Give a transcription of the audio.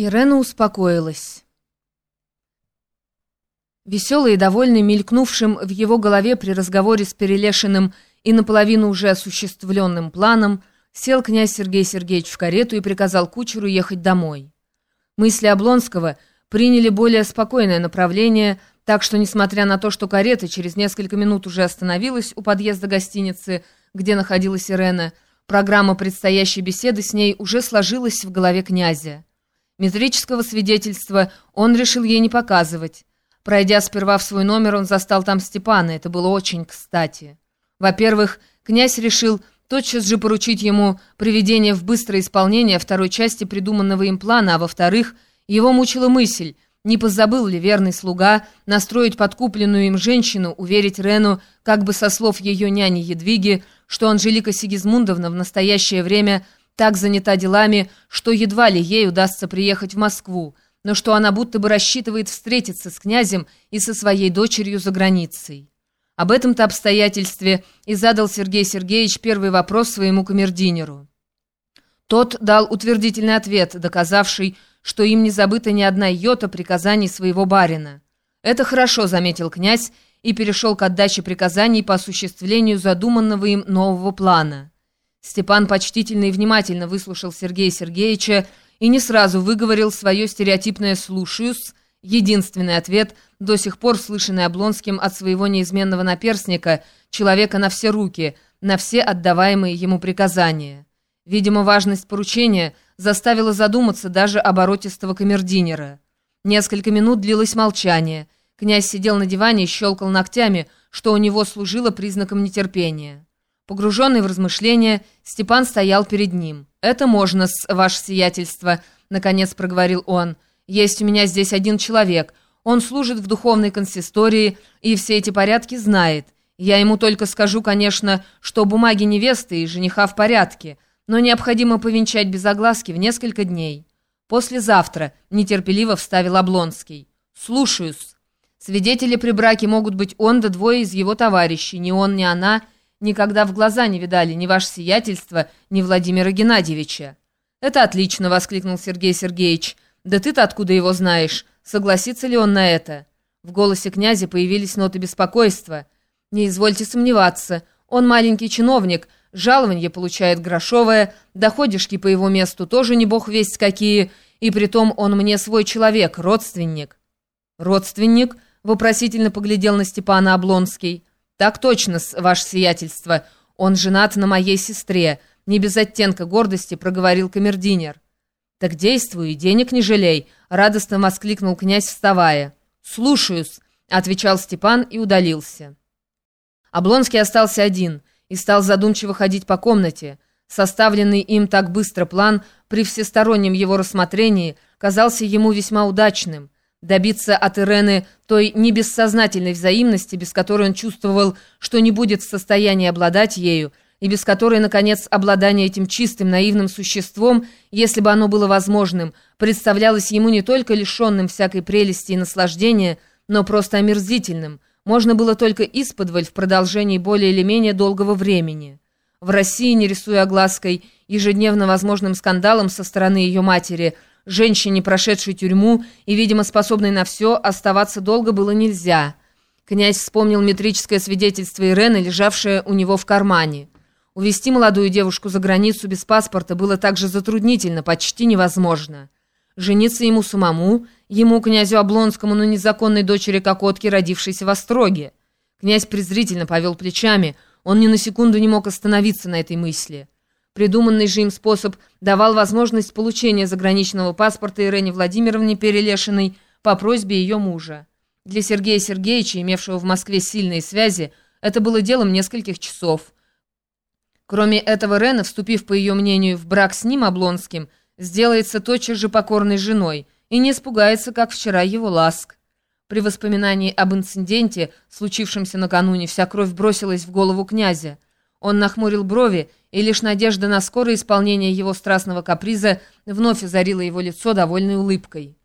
Ирена успокоилась. Веселый и довольный, мелькнувшим в его голове при разговоре с Перелешиным и наполовину уже осуществленным планом, сел князь Сергей Сергеевич в карету и приказал кучеру ехать домой. Мысли Облонского приняли более спокойное направление, так что, несмотря на то, что карета через несколько минут уже остановилась у подъезда гостиницы, где находилась Ирена, программа предстоящей беседы с ней уже сложилась в голове князя. Метрического свидетельства он решил ей не показывать. Пройдя сперва в свой номер, он застал там Степана, это было очень кстати. Во-первых, князь решил тотчас же поручить ему приведение в быстрое исполнение второй части придуманного им плана, а во-вторых, его мучила мысль, не позабыл ли верный слуга настроить подкупленную им женщину, уверить Рену, как бы со слов ее няни Едвиги, что Анжелика Сигизмундовна в настоящее время – так занята делами, что едва ли ей удастся приехать в Москву, но что она будто бы рассчитывает встретиться с князем и со своей дочерью за границей. Об этом-то обстоятельстве и задал Сергей Сергеевич первый вопрос своему камердинеру. Тот дал утвердительный ответ, доказавший, что им не забыта ни одна йота приказаний своего барина. «Это хорошо», — заметил князь, и перешел к отдаче приказаний по осуществлению задуманного им нового плана. Степан почтительно и внимательно выслушал Сергея Сергеевича и не сразу выговорил свое стереотипное «слушаюсь», единственный ответ, до сих пор слышанный Облонским от своего неизменного наперсника, человека на все руки, на все отдаваемые ему приказания. Видимо, важность поручения заставила задуматься даже оборотистого камердинера. Несколько минут длилось молчание. Князь сидел на диване и щелкал ногтями, что у него служило признаком нетерпения. Погруженный в размышления, Степан стоял перед ним. «Это можно, с ваше сиятельство», — наконец проговорил он. «Есть у меня здесь один человек. Он служит в духовной консистории и все эти порядки знает. Я ему только скажу, конечно, что бумаги невесты и жениха в порядке, но необходимо повенчать без огласки в несколько дней. Послезавтра», — нетерпеливо вставил Облонский. «Слушаюсь. Свидетели при браке могут быть он да двое из его товарищей, ни он, ни она — никогда в глаза не видали ни ваше сиятельство, ни Владимира Геннадьевича». «Это отлично!» — воскликнул Сергей Сергеевич. «Да ты-то откуда его знаешь? Согласится ли он на это?» В голосе князя появились ноты беспокойства. «Не извольте сомневаться. Он маленький чиновник, жалование получает грошовое, доходишки по его месту тоже не бог весть какие, и притом он мне свой человек, родственник». «Родственник?» — вопросительно поглядел на Степана Облонский. «Так точно, ваше сиятельство. Он женат на моей сестре», — не без оттенка гордости проговорил камердинер. «Так действуй, денег не жалей», — радостно воскликнул князь, вставая. «Слушаюсь», — отвечал Степан и удалился. Облонский остался один и стал задумчиво ходить по комнате. Составленный им так быстро план при всестороннем его рассмотрении казался ему весьма удачным — добиться от Ирены той небессознательной взаимности, без которой он чувствовал, что не будет в состоянии обладать ею, и без которой, наконец, обладание этим чистым, наивным существом, если бы оно было возможным, представлялось ему не только лишенным всякой прелести и наслаждения, но просто омерзительным, можно было только исподволь в продолжении более или менее долгого времени. В России, не рисуя оглаской, ежедневно возможным скандалом со стороны ее матери – Женщине, прошедшей тюрьму и, видимо, способной на все, оставаться долго было нельзя. Князь вспомнил метрическое свидетельство Ирены, лежавшее у него в кармане. Увести молодую девушку за границу без паспорта было также затруднительно, почти невозможно. Жениться ему самому, ему, князю Облонскому, но незаконной дочери Кокотки, родившейся в Остроге. Князь презрительно повел плечами, он ни на секунду не мог остановиться на этой мысли. Придуманный же им способ давал возможность получения заграничного паспорта Ирене Владимировне Перелешиной по просьбе ее мужа. Для Сергея Сергеевича, имевшего в Москве сильные связи, это было делом нескольких часов. Кроме этого, Рена, вступив, по ее мнению, в брак с ним, Облонским, сделается тотчас же покорной женой и не испугается, как вчера, его ласк. При воспоминании об инциденте, случившемся накануне, вся кровь бросилась в голову князя. Он нахмурил брови, и лишь надежда на скорое исполнение его страстного каприза вновь озарила его лицо довольной улыбкой.